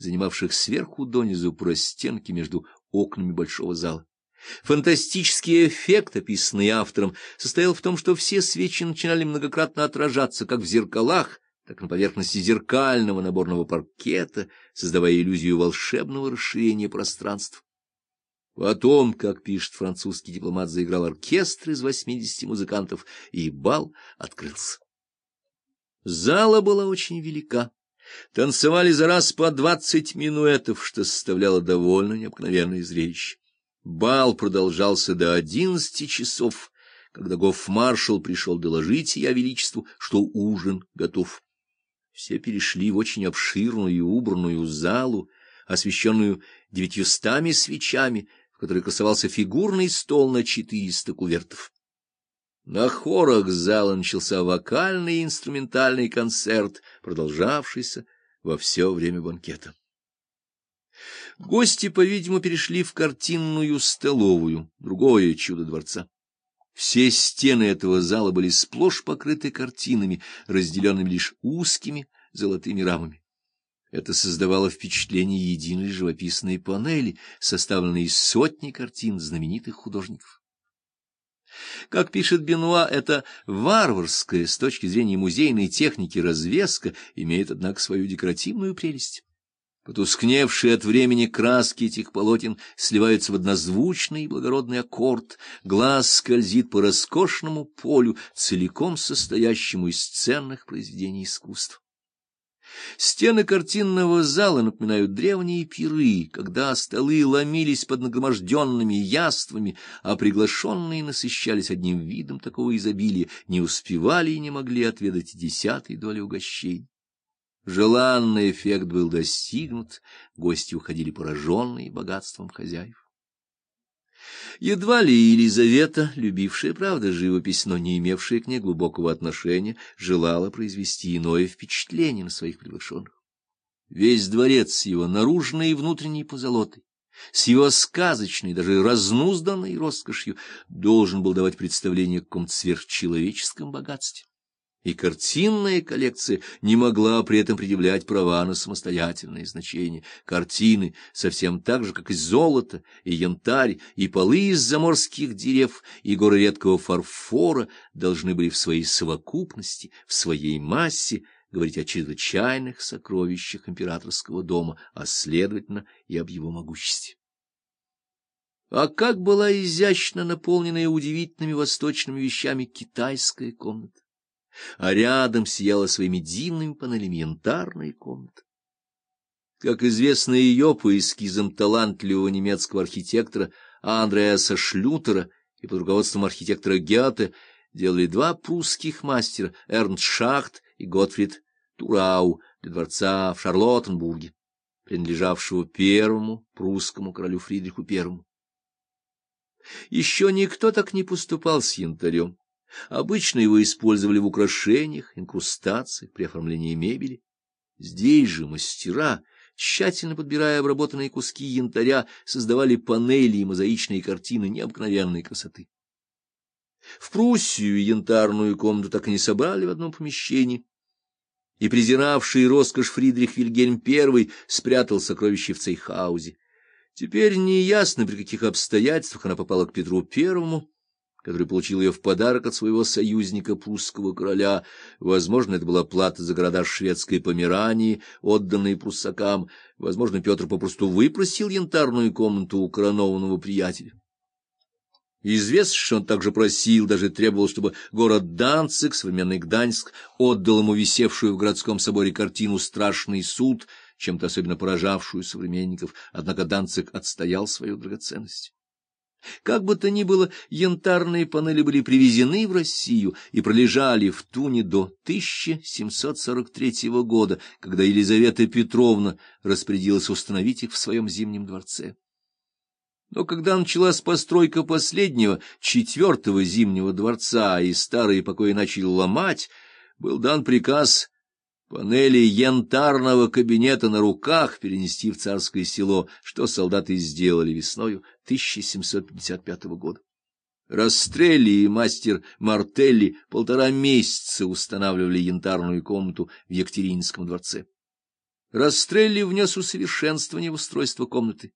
занимавших сверху донизу простенки между окнами большого зала. Фантастический эффект, описанный автором, состоял в том, что все свечи начинали многократно отражаться как в зеркалах, так на поверхности зеркального наборного паркета, создавая иллюзию волшебного расширения пространств. Потом, как пишет французский дипломат, заиграл оркестр из восьмидесяти музыкантов, и бал открылся. Зала была очень велика. Танцевали за раз по двадцать минуэтов, что составляло довольно необыкновенное зрелище. Бал продолжался до одиннадцати часов, когда гофмаршал пришел доложить я величеству, что ужин готов. Все перешли в очень обширную и убранную залу, освещенную девятьюстами свечами, в которой красовался фигурный стол на четыреста кувертов. На хорах зала начался вокальный и инструментальный концерт, продолжавшийся во все время банкета. Гости, по-видимому, перешли в картинную столовую, другое чудо дворца. Все стены этого зала были сплошь покрыты картинами, разделенными лишь узкими золотыми рамами. Это создавало впечатление единой живописной панели, составленной из сотни картин знаменитых художников. Как пишет Бенуа, это варварская с точки зрения музейной техники развеска имеет, однако, свою декоративную прелесть. Потускневшие от времени краски этих полотен сливаются в однозвучный и благородный аккорд, глаз скользит по роскошному полю, целиком состоящему из ценных произведений искусства. Стены картинного зала напоминают древние пиры, когда столы ломились под нагроможденными яствами, а приглашенные насыщались одним видом такого изобилия, не успевали и не могли отведать десятой доли угощений. Желанный эффект был достигнут, гости уходили пораженные богатством хозяев. Едва ли Елизавета, любившая, правда, живопись, но не имевшая к ней глубокого отношения, желала произвести иное впечатление на своих приглашенных. Весь дворец с его наружной и внутренней позолотой, с его сказочной, даже разнузданной роскошью, должен был давать представление о каком-то сверхчеловеческом богатстве и картинная коллекция не могла при этом предъявлять права на самостоятельное значение. Картины, совсем так же, как и золото, и янтарь, и полы из заморских дерев, и горы редкого фарфора, должны были в своей совокупности, в своей массе говорить о чрезвычайных сокровищах императорского дома, а, следовательно, и об его могуществе. А как была изящно наполненная удивительными восточными вещами китайская комната! А рядом сияла своими дивными панелями янтарная. Как известно ее по эскизам талантливого немецкого архитектора Андреаса Шлютера и под руководством архитектора Гёте делали два прусских мастера Эрнст Шахт и Готфрид Турау для дворца в Шарлоттенбурге, принадлежавшего первому прусскому королю Фридриху I. Еще никто так не поступал с янтарем. Обычно его использовали в украшениях, инкрустациях, при оформлении мебели. Здесь же мастера, тщательно подбирая обработанные куски янтаря, создавали панели и мозаичные картины необыкновенной красоты. В Пруссию янтарную комнату так и не собрали в одном помещении, и презиравший роскошь Фридрих Вильгельм I спрятал сокровища в Цейхаузе. Теперь неясно, при каких обстоятельствах она попала к Петру Первому, который получил ее в подарок от своего союзника прусского короля. Возможно, это была плата за города шведской Померании, отданные пруссакам. Возможно, Петр попросту выпросил янтарную комнату у коронованного приятеля. Известно, что он также просил, даже требовал, чтобы город Данцик, современный Гданьск, отдал ему висевшую в городском соборе картину «Страшный суд», чем-то особенно поражавшую современников, однако Данцик отстоял свою драгоценность. Как бы то ни было, янтарные панели были привезены в Россию и пролежали в Туне до 1743 года, когда Елизавета Петровна распорядилась установить их в своем зимнем дворце. Но когда началась постройка последнего, четвертого зимнего дворца, и старые покои начали ломать, был дан приказ Панели янтарного кабинета на руках перенести в царское село, что солдаты сделали весною 1755 года. Растрелли и мастер Мартелли полтора месяца устанавливали янтарную комнату в Екатерининском дворце. Растрелли внес усовершенствование в устройство комнаты.